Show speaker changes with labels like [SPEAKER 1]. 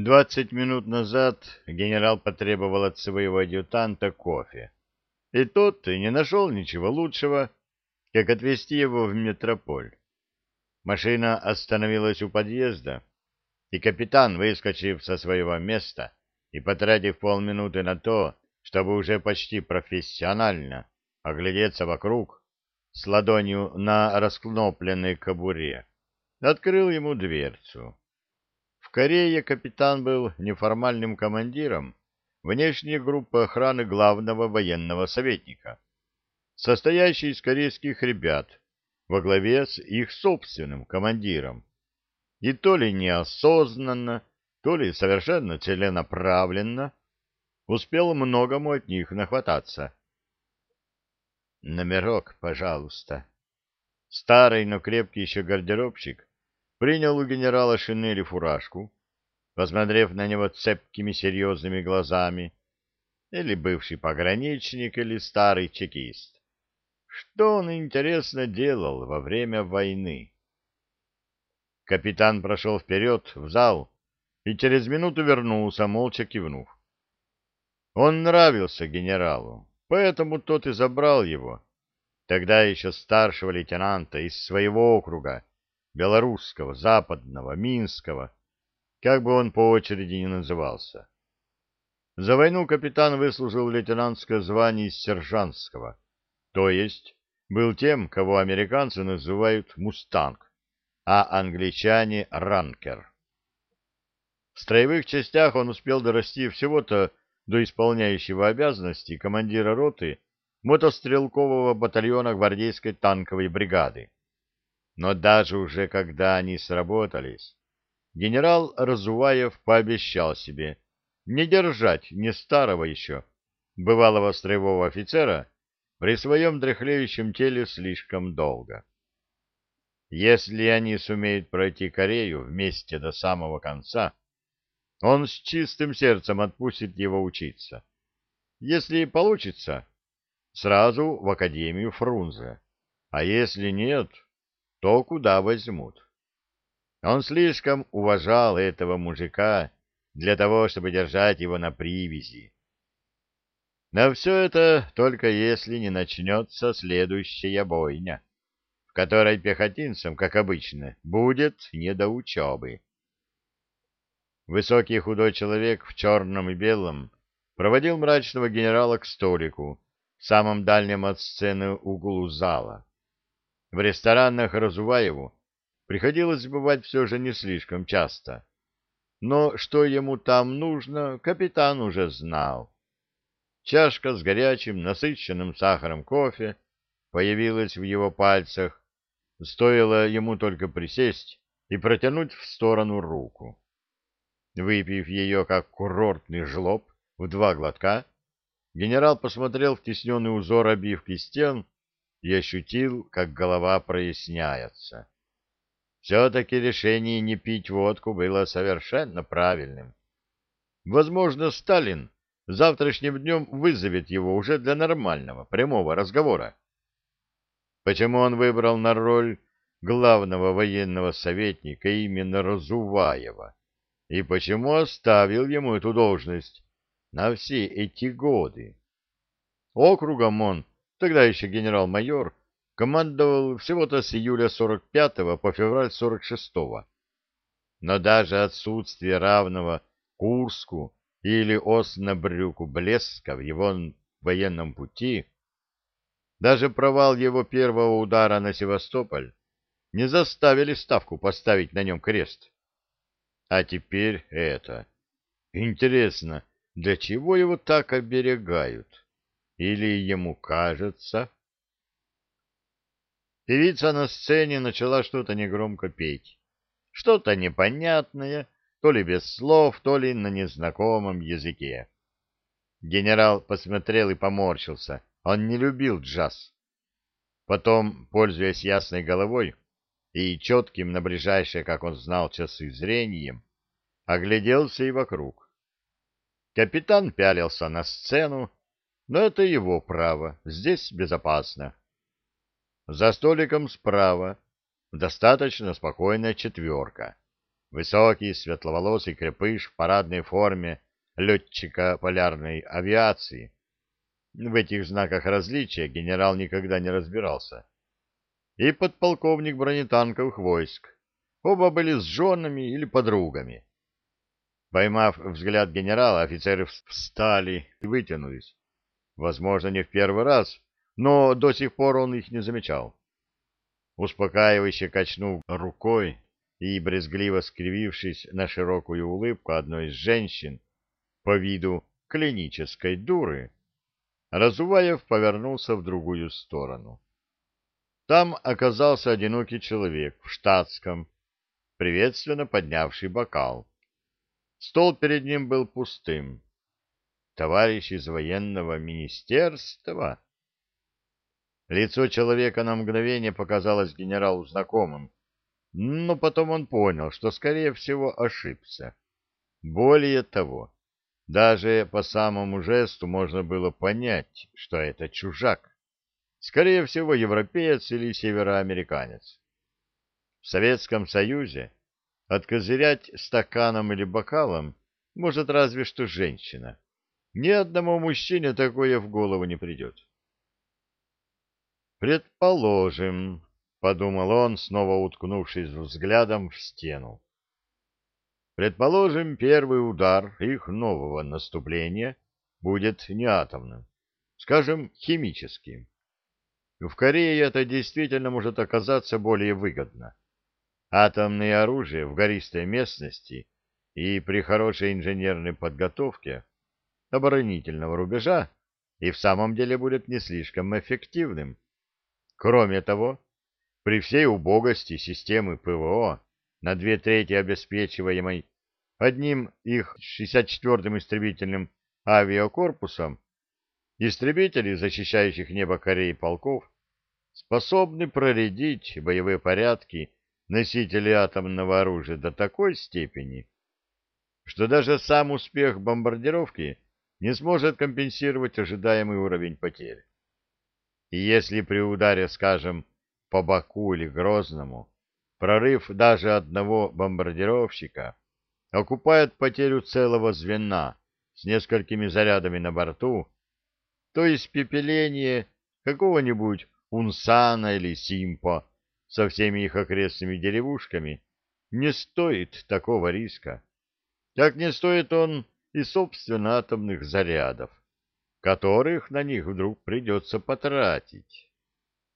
[SPEAKER 1] Двадцать минут назад генерал потребовал от своего адъютанта кофе, и тот не нашел ничего лучшего, как отвезти его в метрополь. Машина остановилась у подъезда, и капитан, выскочив со своего места и потратив полминуты на то, чтобы уже почти профессионально оглядеться вокруг, с ладонью на раскнопленной кобуре, открыл ему дверцу. Корее капитан был неформальным командиром внешней группы охраны главного военного советника, состоящей из корейских ребят во главе с их собственным командиром. И то ли неосознанно, то ли совершенно целенаправленно успел многому от них нахвататься. «Номерок, пожалуйста». Старый, но крепкий еще гардеробщик принял у генерала шинели фуражку, посмотрев на него цепкими серьезными глазами, или бывший пограничник, или старый чекист. Что он, интересно, делал во время войны? Капитан прошел вперед в зал и через минуту вернулся, молча кивнув. Он нравился генералу, поэтому тот и забрал его, тогда еще старшего лейтенанта из своего округа, белорусского, западного, минского, как бы он по очереди ни назывался. За войну капитан выслужил лейтенантское звание из сержантского, то есть был тем, кого американцы называют «мустанг», а англичане — «ранкер». В строевых частях он успел дорасти всего-то до исполняющего обязанности командира роты мотострелкового батальона гвардейской танковой бригады. Но даже уже когда они сработались, генерал Разуваев пообещал себе не держать не старого еще, бывалого строевого офицера, при своем дряхлеющем теле слишком долго. Если они сумеют пройти Корею вместе до самого конца, он с чистым сердцем отпустит его учиться. Если получится, сразу в Академию Фрунзе, а если нет, то куда возьмут. Он слишком уважал этого мужика для того, чтобы держать его на привязи. Но все это только если не начнется следующая бойня, в которой пехотинцам, как обычно, будет не до учебы. Высокий худой человек в черном и белом проводил мрачного генерала к столику в самом дальнем от сцены углу зала. В ресторанах Разуваеву приходилось бывать все же не слишком часто. Но что ему там нужно, капитан уже знал. Чашка с горячим, насыщенным сахаром кофе появилась в его пальцах, стоило ему только присесть и протянуть в сторону руку. Выпив ее, как курортный жлоб, в два глотка, генерал посмотрел в тесненный узор обивки стен и ощутил, как голова проясняется. Все-таки решение не пить водку было совершенно правильным. Возможно, Сталин завтрашним днем вызовет его уже для нормального, прямого разговора. Почему он выбрал на роль главного военного советника именно Разуваева? И почему оставил ему эту должность на все эти годы? Округом он, тогда еще генерал-майор, командовал всего-то с июля 45 по февраль 46 -го. Но даже отсутствие равного Курску или Оснабрюку блеска в его военном пути, даже провал его первого удара на Севастополь не заставили Ставку поставить на нем крест. А теперь это. Интересно, для чего его так оберегают? Или ему кажется? Певица на сцене начала что-то негромко петь. Что-то непонятное, то ли без слов, то ли на незнакомом языке. Генерал посмотрел и поморщился. Он не любил джаз. Потом, пользуясь ясной головой и четким на ближайшее, как он знал, часы зрением, огляделся и вокруг. Капитан пялился на сцену, но это его право, здесь безопасно. За столиком справа достаточно спокойная четверка Высокий, светловолосый крепыш в парадной форме летчика полярной авиации. В этих знаках различия генерал никогда не разбирался. И подполковник бронетанковых войск. Оба были с женами или подругами. Поймав взгляд генерала, офицеры встали и вытянулись. Возможно, не в первый раз, но до сих пор он их не замечал. Успокаивающе качнув рукой и брезгливо скривившись на широкую улыбку одной из женщин, по виду клинической дуры, Разуваев повернулся в другую сторону. Там оказался одинокий человек в штатском, приветственно поднявший бокал. Стол перед ним был пустым. Товарищ из военного министерства? Лицо человека на мгновение показалось генералу знакомым, но потом он понял, что, скорее всего, ошибся. Более того, даже по самому жесту можно было понять, что это чужак. Скорее всего, европеец или североамериканец. В Советском Союзе откозырять стаканом или бокалом может разве что женщина. Ни одному мужчине такое в голову не придет. «Предположим», — подумал он, снова уткнувшись взглядом в стену. Предположим, первый удар их нового наступления будет не атомным, скажем, химическим. В Корее это действительно может оказаться более выгодно. Атомное оружие в гористой местности и при хорошей инженерной подготовке оборонительного рубежа и в самом деле будет не слишком эффективным. Кроме того, при всей убогости системы ПВО на две трети обеспечиваемой одним их 64-м истребительным авиакорпусом, истребители, защищающих небо Кореи полков, способны проредить боевые порядки носителей атомного оружия до такой степени, что даже сам успех бомбардировки не сможет компенсировать ожидаемый уровень потерь. И если при ударе, скажем, по Баку или Грозному, прорыв даже одного бомбардировщика окупает потерю целого звена с несколькими зарядами на борту, то испепеление какого-нибудь Унсана или Симпо со всеми их окрестными деревушками не стоит такого риска, как не стоит он и собственно атомных зарядов, которых на них вдруг придется потратить.